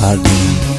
Hardin.